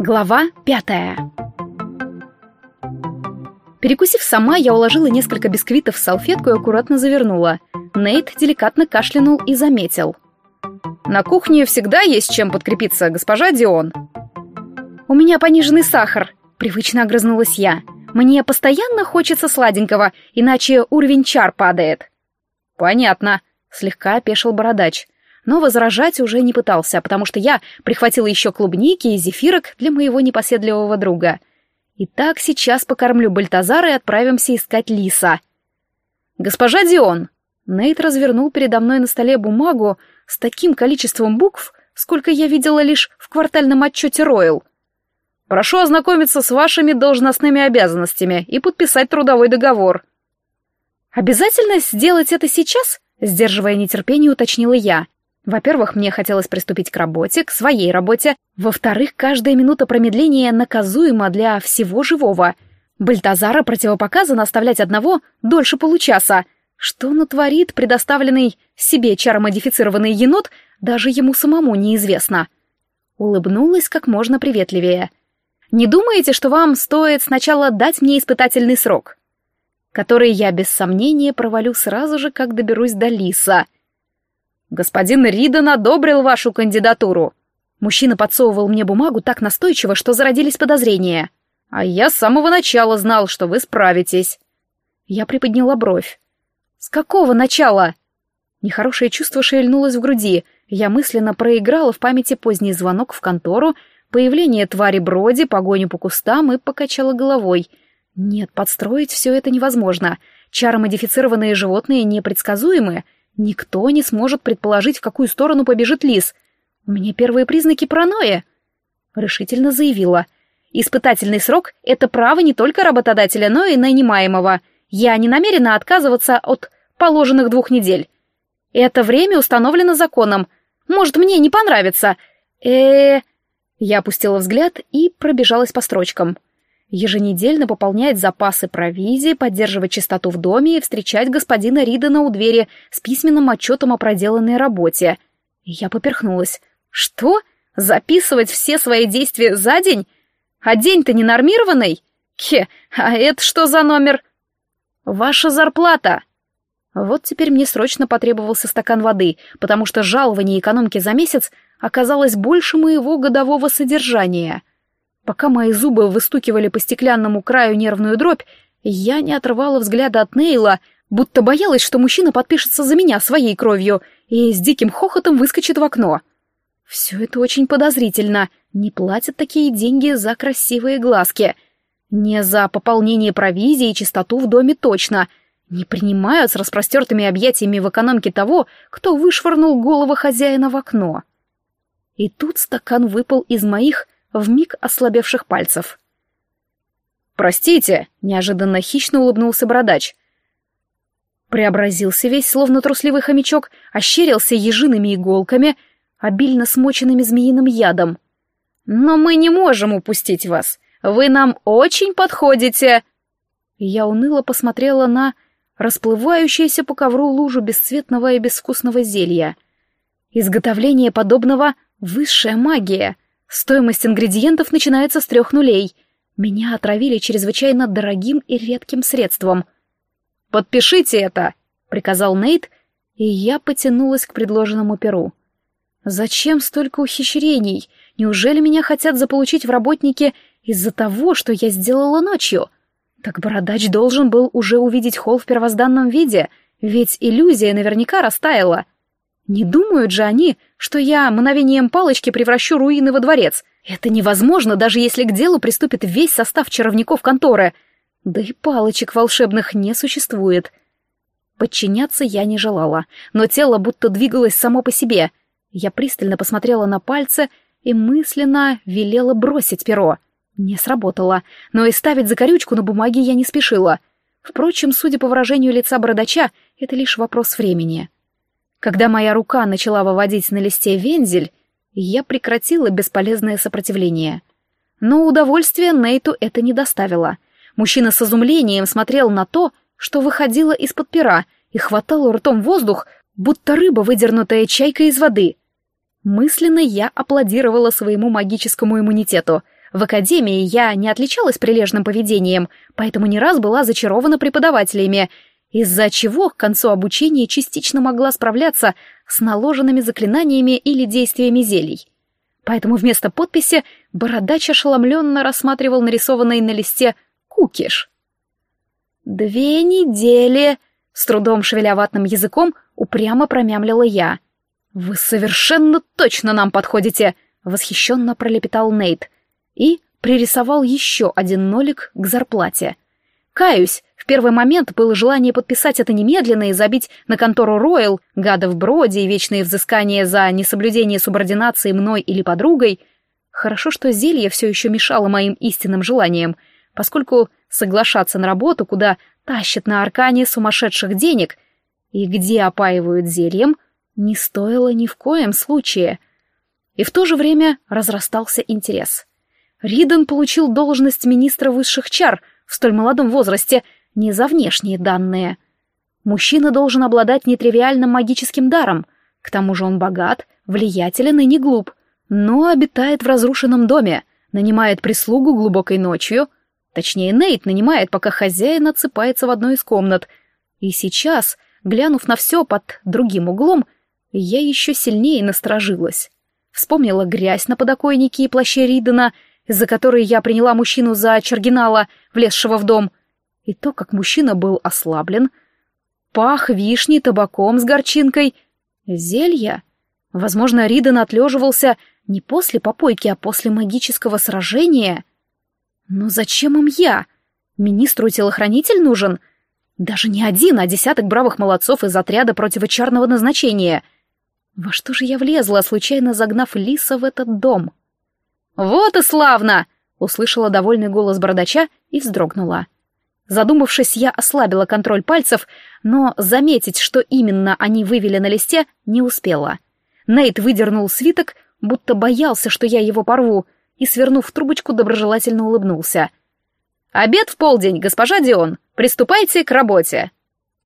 Глава пятая Перекусив сама, я уложила несколько бисквитов в салфетку и аккуратно завернула. Нейт деликатно кашлянул и заметил. «На кухне всегда есть чем подкрепиться, госпожа Дион». «У меня пониженный сахар», — привычно огрызнулась я. «Мне постоянно хочется сладенького, иначе уровень чар падает». «Понятно», — слегка опешил бородач но возражать уже не пытался, потому что я прихватила еще клубники и зефирок для моего непоседливого друга. Итак, сейчас покормлю Бальтазара и отправимся искать лиса. «Госпожа Дион!» Нейт развернул передо мной на столе бумагу с таким количеством букв, сколько я видела лишь в квартальном отчете Ройл. «Прошу ознакомиться с вашими должностными обязанностями и подписать трудовой договор». «Обязательно сделать это сейчас?» — сдерживая нетерпение, уточнила я. Во-первых, мне хотелось приступить к работе, к своей работе. Во-вторых, каждая минута промедления наказуема для всего живого. Бальтазара противопоказано оставлять одного дольше получаса. Что натворит предоставленный себе чаромодифицированный енот, даже ему самому неизвестно. Улыбнулась как можно приветливее. «Не думаете, что вам стоит сначала дать мне испытательный срок?» который я без сомнения провалю сразу же, как доберусь до Лиса — Господин Риден одобрил вашу кандидатуру. Мужчина подсовывал мне бумагу так настойчиво, что зародились подозрения. А я с самого начала знал, что вы справитесь. Я приподняла бровь. С какого начала? Нехорошее чувство шевельнулось в груди. Я мысленно проиграла в памяти поздний звонок в контору, появление твари Броди, погоню по кустам и покачала головой. Нет, подстроить все это невозможно. Чаромодифицированные животные непредсказуемы — Никто не сможет предположить, в какую сторону побежит лис. У меня первые признаки паранойи. Решительно заявила. Испытательный срок — это право не только работодателя, но и нанимаемого. Я не намерена отказываться от положенных двух недель. Это время установлено законом. Может, мне не понравится. э, -э Я опустила взгляд и пробежалась по строчкам еженедельно пополнять запасы провизии, поддерживать чистоту в доме и встречать господина Ридена у двери с письменным отчетом о проделанной работе. я поперхнулась. Что? Записывать все свои действия за день? А день-то не нормированный? Хе, а это что за номер? Ваша зарплата. Вот теперь мне срочно потребовался стакан воды, потому что жалование экономки за месяц оказалось больше моего годового содержания — Пока мои зубы выстукивали по стеклянному краю нервную дробь, я не отрывала взгляда от Нейла, будто боялась, что мужчина подпишется за меня своей кровью и с диким хохотом выскочит в окно. Все это очень подозрительно. Не платят такие деньги за красивые глазки. Не за пополнение провизии и чистоту в доме точно. Не принимают с распростертыми объятиями в экономке того, кто вышвырнул голову хозяина в окно. И тут стакан выпал из моих в миг ослабевших пальцев. «Простите!» — неожиданно хищно улыбнулся бородач. Преобразился весь, словно трусливый хомячок, ощерился ежиными иголками, обильно смоченными змеиным ядом. «Но мы не можем упустить вас! Вы нам очень подходите!» Я уныло посмотрела на расплывающуюся по ковру лужу бесцветного и безвкусного зелья. Изготовление подобного — высшая магия — Стоимость ингредиентов начинается с трех нулей. Меня отравили чрезвычайно дорогим и редким средством. «Подпишите это!» — приказал Нейт, и я потянулась к предложенному перу. «Зачем столько ухищрений? Неужели меня хотят заполучить в работнике из-за того, что я сделала ночью?» Так бородач должен был уже увидеть холл в первозданном виде, ведь иллюзия наверняка растаяла. Не думают же они, что я мгновением палочки превращу руины во дворец. Это невозможно, даже если к делу приступит весь состав чаровников конторы. Да и палочек волшебных не существует. Подчиняться я не желала, но тело будто двигалось само по себе. Я пристально посмотрела на пальцы и мысленно велела бросить перо. Не сработало, но и ставить закорючку на бумаге я не спешила. Впрочем, судя по выражению лица бородача, это лишь вопрос времени. Когда моя рука начала выводить на листе вензель, я прекратила бесполезное сопротивление. Но удовольствия Нейту это не доставило. Мужчина с изумлением смотрел на то, что выходило из-под пера, и хватал ртом воздух, будто рыба, выдернутая чайкой из воды. Мысленно я аплодировала своему магическому иммунитету. В академии я не отличалась прилежным поведением, поэтому не раз была зачарована преподавателями, из-за чего к концу обучения частично могла справляться с наложенными заклинаниями или действиями зелий. Поэтому вместо подписи бородач ошеломленно рассматривал нарисованный на листе кукиш. «Две недели!» — с трудом шевеля ватным языком упрямо промямлила я. «Вы совершенно точно нам подходите!» — восхищенно пролепетал Нейт и пририсовал еще один нолик к зарплате. Каюсь, в первый момент было желание подписать это немедленно и забить на контору Ройл, гадов Броди и вечные взыскания за несоблюдение субординации мной или подругой. Хорошо, что зелье все еще мешало моим истинным желаниям, поскольку соглашаться на работу, куда тащат на аркане сумасшедших денег и где опаивают зельем, не стоило ни в коем случае. И в то же время разрастался интерес. Риден получил должность министра высших чар в столь молодом возрасте не за внешние данные. Мужчина должен обладать нетривиальным магическим даром, к тому же он богат, влиятелен и не глуп, но обитает в разрушенном доме, нанимает прислугу глубокой ночью — Точнее, Нейт нанимает, пока хозяин отсыпается в одной из комнат. И сейчас, глянув на все под другим углом, я еще сильнее насторожилась. Вспомнила грязь на подоконнике и плаще Ридена, из-за которой я приняла мужчину за Чергинала, влезшего в дом. И то, как мужчина был ослаблен. Пах вишней, табаком с горчинкой. Зелья. Возможно, Риден отлеживался не после попойки, а после магического сражения — но зачем им я? Министру телохранитель нужен? Даже не один, а десяток бравых молодцов из отряда противочарного назначения. Во что же я влезла, случайно загнав лиса в этот дом? «Вот и славно!» — услышала довольный голос бородача и вздрогнула. Задумавшись, я ослабила контроль пальцев, но заметить, что именно они вывели на листе, не успела. Нейт выдернул свиток, будто боялся, что я его порву, и, свернув трубочку, доброжелательно улыбнулся. «Обед в полдень, госпожа Дион. Приступайте к работе!»